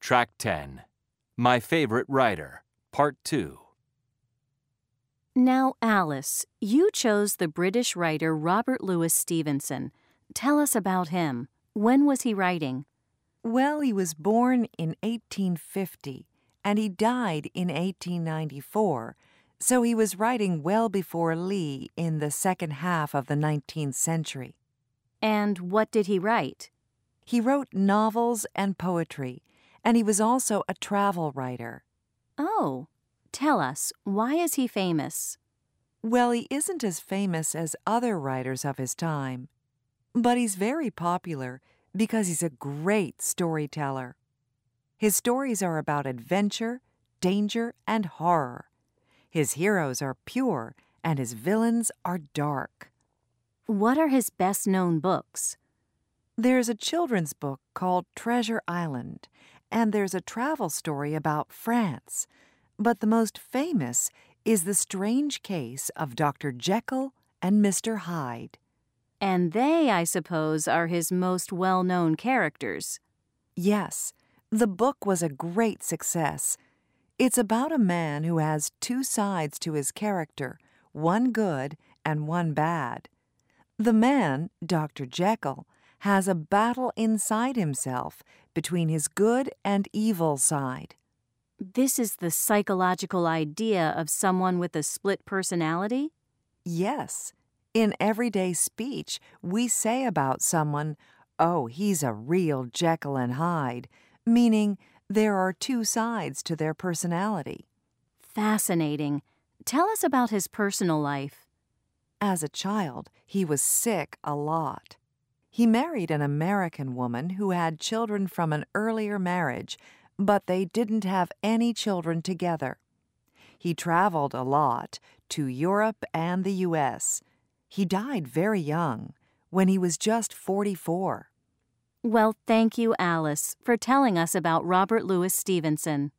Track 10 My Favorite Writer, Part 2. Now, Alice, you chose the British writer Robert Louis Stevenson. Tell us about him. When was he writing? Well, he was born in 1850 and he died in 1894, so he was writing well before Lee in the second half of the 19th century. And what did he write? He wrote novels and poetry, and he was also a travel writer. Oh, tell us, why is he famous? Well, he isn't as famous as other writers of his time, but he's very popular because he's a great storyteller. His stories are about adventure, danger, and horror. His heroes are pure, and his villains are dark. What are his best known books? There's a children's book called Treasure Island, and there's a travel story about France. But the most famous is The Strange Case of Dr. Jekyll and Mr. Hyde. And they, I suppose, are his most well known characters. Yes, the book was a great success. It's about a man who has two sides to his character, one good and one bad. The man, Dr. Jekyll, has a battle inside himself between his good and evil side. This is the psychological idea of someone with a split personality? Yes, in everyday speech, we say about someone, oh, he's a real Jekyll and Hyde, meaning there are two sides to their personality. Fascinating. Tell us about his personal life. As a child, he was sick a lot. He married an American woman who had children from an earlier marriage, but they didn't have any children together. He traveled a lot to Europe and the U.S. He died very young, when he was just 44. Well, thank you, Alice, for telling us about Robert Louis Stevenson.